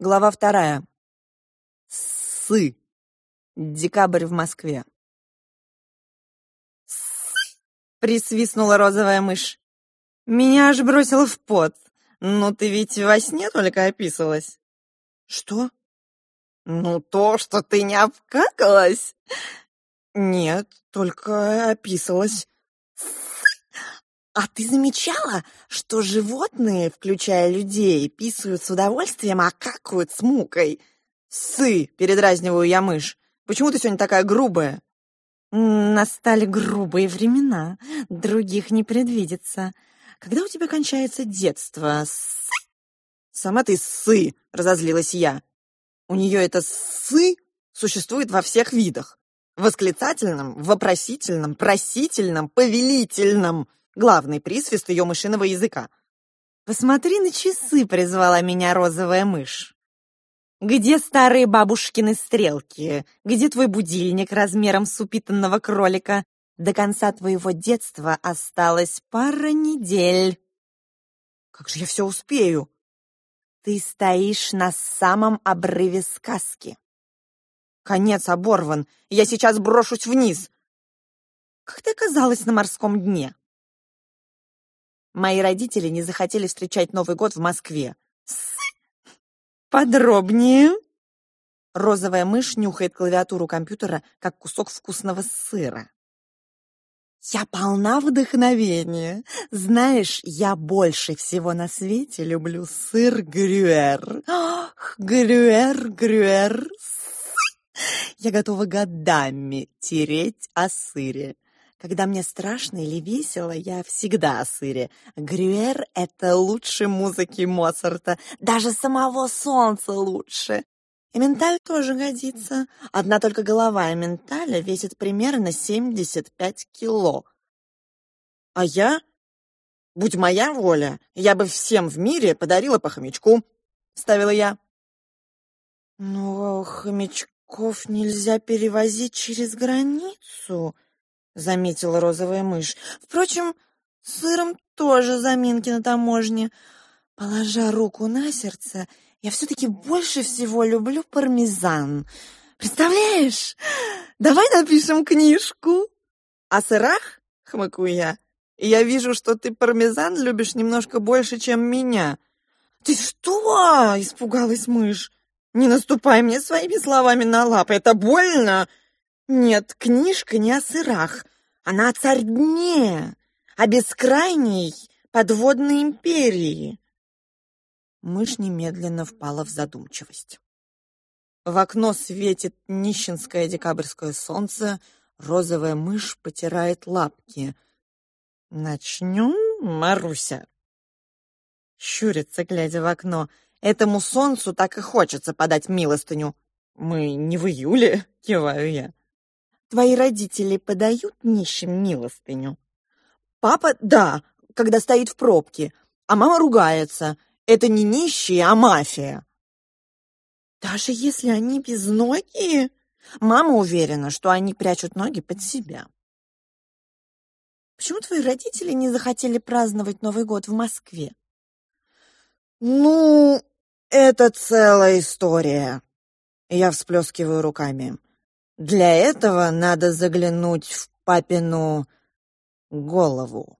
Глава вторая. Сы. Декабрь в Москве. «Сы!» — присвистнула розовая мышь. «Меня аж бросило в пот. Ну, ты ведь во сне только описывалась». «Что?» «Ну, то, что ты не обкакалась». «Нет, только описалась». А ты замечала, что животные, включая людей, писают с удовольствием, а какают с мукой? Сы, передразниваю я мышь. Почему ты сегодня такая грубая? Настали грубые времена, других не предвидится. Когда у тебя кончается детство? Сы! Сама ты сы, разозлилась я. У нее это сы существует во всех видах. Восклицательном, вопросительном, просительном, повелительном главный присвист ее мышиного языка. «Посмотри на часы», — призвала меня розовая мышь. «Где старые бабушкины стрелки? Где твой будильник размером с упитанного кролика? До конца твоего детства осталось пара недель». «Как же я все успею?» «Ты стоишь на самом обрыве сказки». «Конец оборван, я сейчас брошусь вниз». «Как ты оказалась на морском дне?» Мои родители не захотели встречать Новый год в Москве. Подробнее. Розовая мышь нюхает клавиатуру компьютера, как кусок вкусного сыра. Я полна вдохновения. Знаешь, я больше всего на свете люблю сыр грюэр. Ах, грюэр, грюэр. Я готова годами тереть о сыре. Когда мне страшно или весело, я всегда о сыре. Грюэр — это лучше музыки Моцарта. Даже самого солнца лучше. Менталь тоже годится. Одна только голова менталя весит примерно 75 кило. А я? Будь моя воля, я бы всем в мире подарила по хомячку, — ставила я. Но хомячков нельзя перевозить через границу, — заметила розовая мышь. Впрочем, с сыром тоже заминки на таможне. Положа руку на сердце, я все-таки больше всего люблю пармезан. Представляешь? Давай напишем книжку. О сырах? Хмыкаю я. Я вижу, что ты пармезан любишь немножко больше, чем меня. Ты что? Испугалась мышь. Не наступай мне своими словами на лапы, это больно. Нет, книжка не о сырах. Она о царь дне, о бескрайней подводной империи. Мышь немедленно впала в задумчивость. В окно светит нищенское декабрьское солнце, розовая мышь потирает лапки. «Начнем, Маруся?» Щурится, глядя в окно. «Этому солнцу так и хочется подать милостыню». «Мы не в июле», — киваю я. Твои родители подают нищим милостыню? Папа, да, когда стоит в пробке, а мама ругается. Это не нищие, а мафия. Даже если они безногие? Мама уверена, что они прячут ноги под себя. Почему твои родители не захотели праздновать Новый год в Москве? Ну, это целая история. Я всплескиваю руками. Для этого надо заглянуть в папину голову.